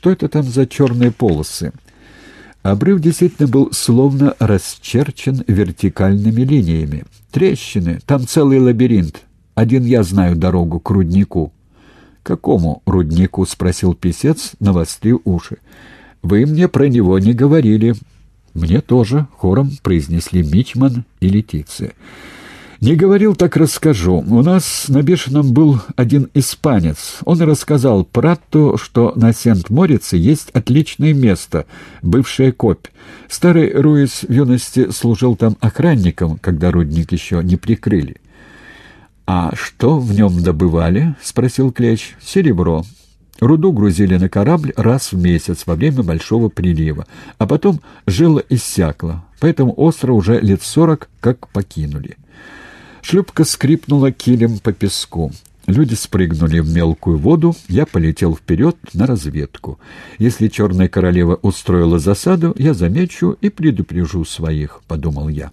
Что это там за черные полосы? Обрыв действительно был словно расчерчен вертикальными линиями. Трещины, там целый лабиринт. Один я знаю дорогу к руднику. «Какому руднику?» — спросил писец, навострив уши. «Вы мне про него не говорили». «Мне тоже», — хором произнесли Мичман и Летиция. «Не говорил, так расскажу. У нас на Бешеном был один испанец. Он рассказал Пратту, что на Сент-Морице есть отличное место, бывшая копь. Старый Руис в юности служил там охранником, когда рудник еще не прикрыли». «А что в нем добывали?» — спросил Клещ. «Серебро. Руду грузили на корабль раз в месяц во время большого прилива, а потом жило иссякло, поэтому остров уже лет сорок как покинули». Шлюпка скрипнула килем по песку. Люди спрыгнули в мелкую воду, я полетел вперед на разведку. Если черная королева устроила засаду, я замечу и предупрежу своих, — подумал я.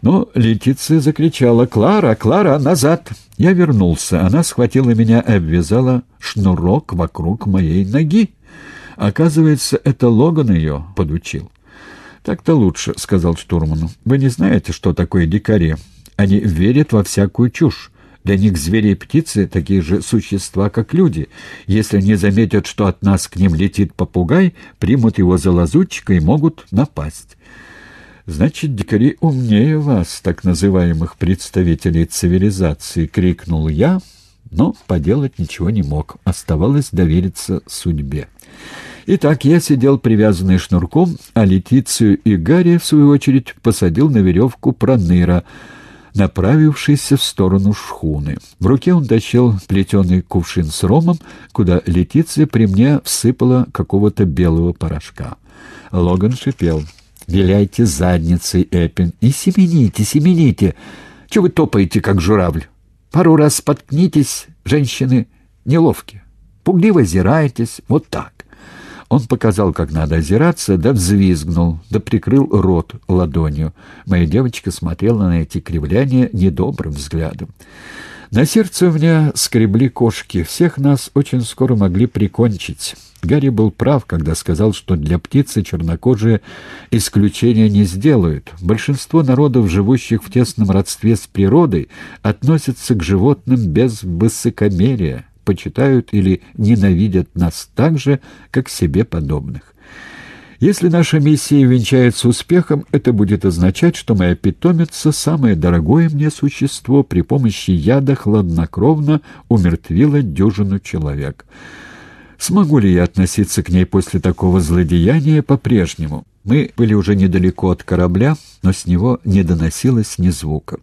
Но Летиция закричала «Клара! Клара! Назад!» Я вернулся. Она схватила меня и обвязала шнурок вокруг моей ноги. Оказывается, это Логан ее подучил. «Так-то лучше», — сказал штурману. «Вы не знаете, что такое дикари? Они верят во всякую чушь. Для них звери и птицы — такие же существа, как люди. Если не заметят, что от нас к ним летит попугай, примут его за лазутчика и могут напасть. «Значит, дикари умнее вас, так называемых представителей цивилизации!» — крикнул я, но поделать ничего не мог. Оставалось довериться судьбе. Итак, я сидел привязанный шнурком, а Летицию и Гарри, в свою очередь, посадил на веревку проныра — направившийся в сторону шхуны. В руке он тащил плетеный кувшин с ромом, куда Летиция при мне всыпала какого-то белого порошка. Логан шипел. «Виляйте задницей, Эппин, и семените, семените! Чего вы топаете, как журавль? Пару раз споткнитесь, женщины неловкие. Пугливо озираетесь, вот так. Он показал, как надо озираться, да взвизгнул, да прикрыл рот ладонью. Моя девочка смотрела на эти кривляния недобрым взглядом. На сердце у меня скребли кошки. Всех нас очень скоро могли прикончить. Гарри был прав, когда сказал, что для птицы чернокожие исключения не сделают. Большинство народов, живущих в тесном родстве с природой, относятся к животным без высокомерия почитают или ненавидят нас так же, как себе подобных. Если наша миссия венчается успехом, это будет означать, что моя питомица, самое дорогое мне существо, при помощи яда хладнокровно умертвила дюжину человек. Смогу ли я относиться к ней после такого злодеяния по-прежнему? Мы были уже недалеко от корабля, но с него не доносилось ни звука.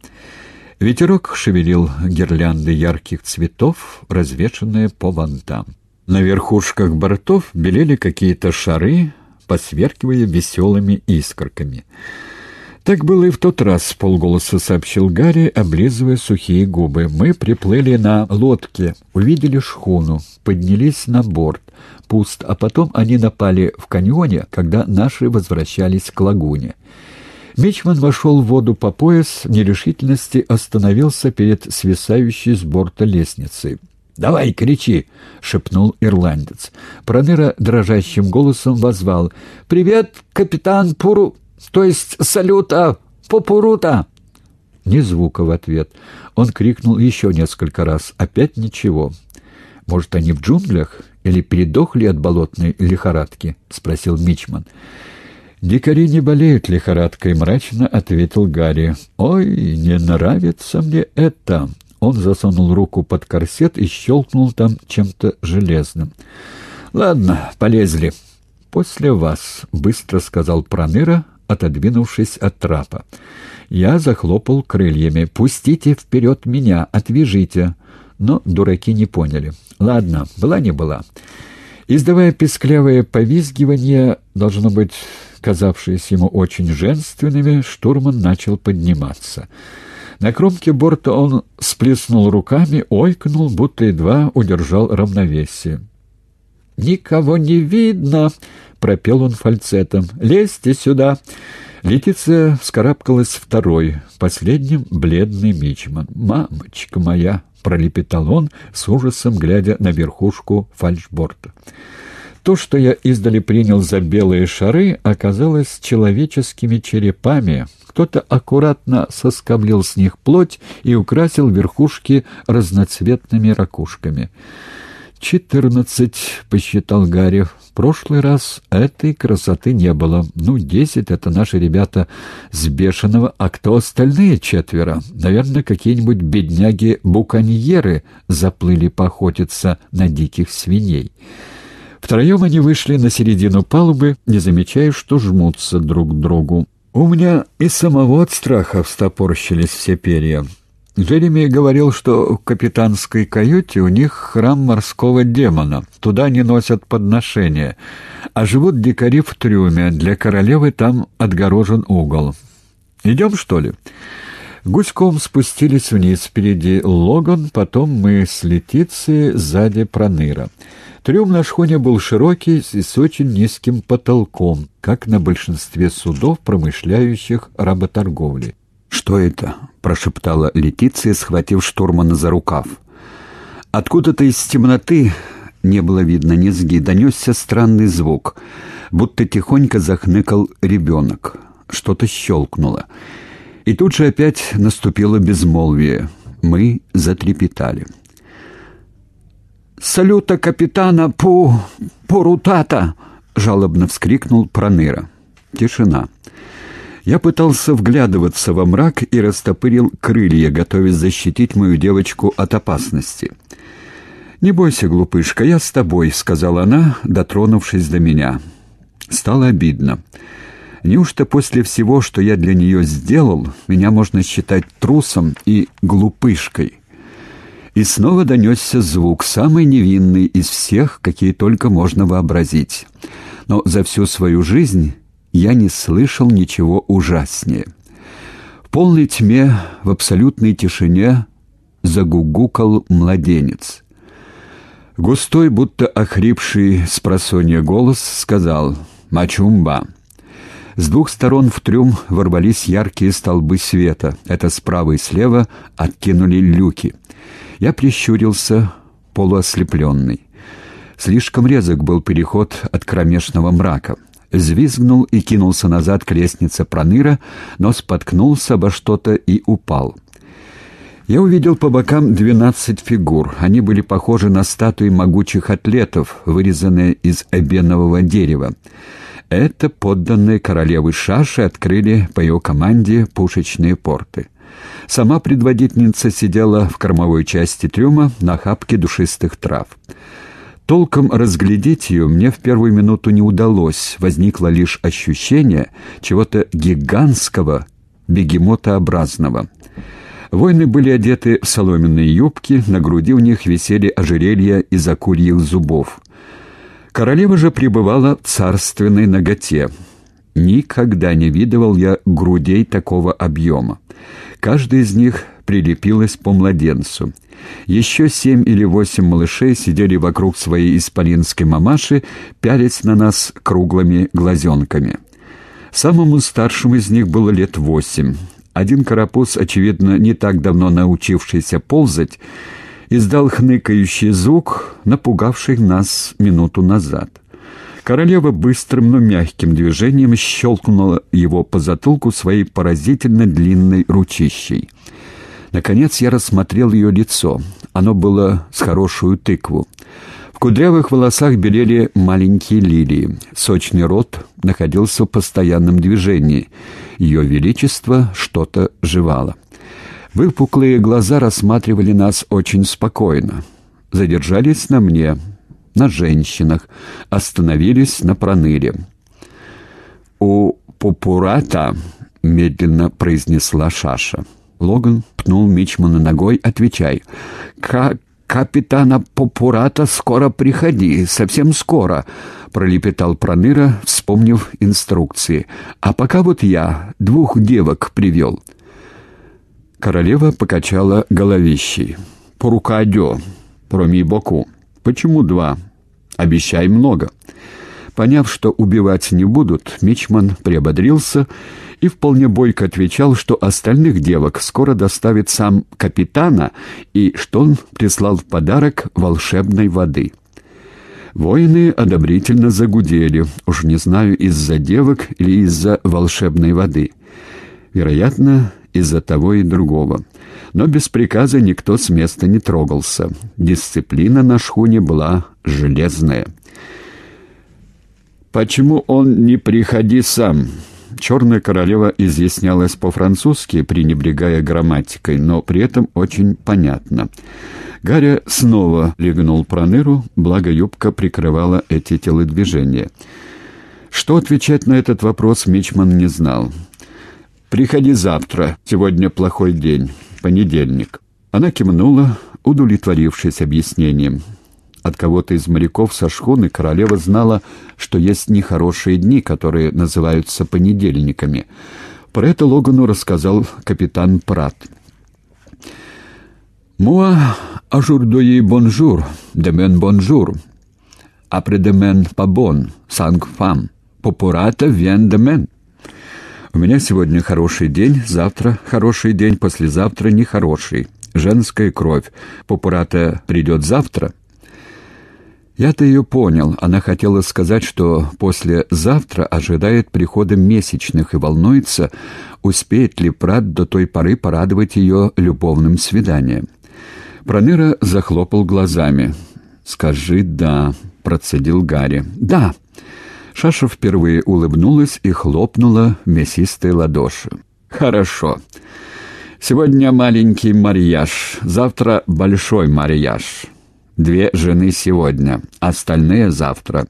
Ветерок шевелил гирлянды ярких цветов, развешанные по вантам. На верхушках бортов белели какие-то шары, посверкивая веселыми искорками. «Так было и в тот раз», — полголоса сообщил Гарри, облизывая сухие губы. «Мы приплыли на лодке, увидели шхуну, поднялись на борт. Пуст, а потом они напали в каньоне, когда наши возвращались к лагуне». Мичман вошел в воду по пояс, в нерешительности остановился перед свисающей с борта лестницей. «Давай, кричи!» — шепнул ирландец. Проныра дрожащим голосом возвал. «Привет, капитан Пуру... то есть салюта Попурута!» Ни звука в ответ. Он крикнул еще несколько раз. Опять ничего. «Может, они в джунглях? Или передохли от болотной лихорадки?» — спросил Мичман. «Дикари не болеют лихорадкой», — мрачно ответил Гарри. «Ой, не нравится мне это!» Он засунул руку под корсет и щелкнул там чем-то железным. «Ладно, полезли». «После вас», — быстро сказал Проныра, отодвинувшись от трапа. Я захлопал крыльями. «Пустите вперед меня, отвяжите». Но дураки не поняли. «Ладно, была не была». Издавая песклявое повизгивание, должно быть, казавшиеся ему очень женственными, штурман начал подниматься. На кромке борта он сплеснул руками, ойкнул, будто едва удержал равновесие. «Никого не видно!» — пропел он фальцетом. «Лезьте сюда!» Летиция вскарабкалась второй, последним бледный мичман. «Мамочка моя!» — пролепетал он, с ужасом глядя на верхушку фальшборта. То, что я издали принял за белые шары, оказалось человеческими черепами. Кто-то аккуратно соскоблил с них плоть и украсил верхушки разноцветными ракушками. «Четырнадцать», — посчитал Гарри. «В прошлый раз этой красоты не было. Ну, десять — это наши ребята с Бешеного, а кто остальные четверо? Наверное, какие-нибудь бедняги-буконьеры заплыли поохотиться на диких свиней». Втроем они вышли на середину палубы, не замечая, что жмутся друг к другу. У меня и самого от страха встопорщились все перья. Джереми говорил, что в капитанской каюте у них храм морского демона. Туда не носят подношения. А живут дикари в трюме. Для королевы там отгорожен угол. «Идем, что ли?» Гуськом спустились вниз. Впереди Логан, потом мы с Летицией, сзади Проныра. Трюм на шхуне был широкий и с очень низким потолком, как на большинстве судов, промышляющих работорговлей. «Что это?» — прошептала Летиция, схватив штурмана за рукав. Откуда-то из темноты, не было видно низги, донесся странный звук, будто тихонько захныкал ребенок. Что-то щелкнуло. И тут же опять наступило безмолвие. Мы затрепетали. «Салюта капитана Пу... Пурутата!» — жалобно вскрикнул Проныра. Тишина. Я пытался вглядываться во мрак и растопырил крылья, готовясь защитить мою девочку от опасности. «Не бойся, глупышка, я с тобой», — сказала она, дотронувшись до меня. Стало обидно. Неужто после всего, что я для нее сделал, меня можно считать трусом и глупышкой? И снова донесся звук, самый невинный из всех, какие только можно вообразить. Но за всю свою жизнь я не слышал ничего ужаснее. В полной тьме, в абсолютной тишине загугукал младенец. Густой, будто охрипший с просонья голос сказал «Мачумба». С двух сторон в трюм ворвались яркие столбы света. Это справа и слева откинули люки. Я прищурился, полуослепленный. Слишком резок был переход от кромешного мрака взвизгнул и кинулся назад к лестнице Проныра, но споткнулся обо что-то и упал. Я увидел по бокам двенадцать фигур. Они были похожи на статуи могучих атлетов, вырезанные из эбенового дерева. Это подданные королевы Шаши открыли по ее команде пушечные порты. Сама предводительница сидела в кормовой части трюма на хапке душистых трав. Толком разглядеть ее мне в первую минуту не удалось, возникло лишь ощущение чего-то гигантского, бегемотообразного. Воины были одеты в соломенные юбки, на груди у них висели ожерелья из акульих зубов. Королева же пребывала в царственной ноготе. Никогда не видывал я грудей такого объема. Каждый из них прилепилась по младенцу. Еще семь или восемь малышей сидели вокруг своей исполинской мамаши, пялись на нас круглыми глазенками. Самому старшему из них было лет восемь. Один карапуз, очевидно, не так давно научившийся ползать, издал хныкающий звук, напугавший нас минуту назад. Королева быстрым, но мягким движением щелкнула его по затылку своей поразительно длинной ручищей. Наконец я рассмотрел ее лицо. Оно было с хорошую тыкву. В кудрявых волосах белели маленькие лилии. Сочный рот находился в постоянном движении. Ее величество что-то жевало. Выпуклые глаза рассматривали нас очень спокойно. Задержались на мне, на женщинах, остановились на проныре. «У Пупурата», — медленно произнесла Шаша, — Логан пнул Мичмана ногой, отвечай. «Как капитана Попурата скоро приходи, совсем скоро», — пролепетал Проныра, вспомнив инструкции. «А пока вот я двух девок привел». Королева покачала головищей. «Порукадё, проми боку. Почему два? Обещай много». Поняв, что убивать не будут, Мичман приободрился и вполне бойко отвечал, что остальных девок скоро доставит сам капитана и что он прислал в подарок волшебной воды. Воины одобрительно загудели, уж не знаю, из-за девок или из-за волшебной воды. Вероятно, из-за того и другого. Но без приказа никто с места не трогался. Дисциплина на шхуне была железная. «Почему он не приходи сам?» Черная королева изъяснялась по-французски, пренебрегая грамматикой, но при этом очень понятно. Гарри снова легнул Проныру, благо юбка прикрывала эти телодвижения. Что отвечать на этот вопрос Мичман не знал. «Приходи завтра. Сегодня плохой день. Понедельник». Она кивнула, удовлетворившись объяснением. От кого-то из моряков со шхуны королева знала, что есть нехорошие дни, которые называются понедельниками. Про это Логану рассказал капитан Прат. «Moi aujourd'hui bonjour, demain bon jour, après-demain pas bon, sang femme, Попурата vient demain». У меня сегодня хороший день, завтра хороший день, послезавтра нехороший. Женская кровь. Попурата придет завтра. Я-то ее понял. Она хотела сказать, что послезавтра ожидает прихода месячных и волнуется, успеет ли Прат до той поры порадовать ее любовным свиданием. Проныра захлопал глазами. «Скажи «да», — процедил Гарри. «Да». Шаша впервые улыбнулась и хлопнула мясистой ладоши. «Хорошо. Сегодня маленький марьяж, завтра большой марьяж». Две жены сегодня, остальные завтра.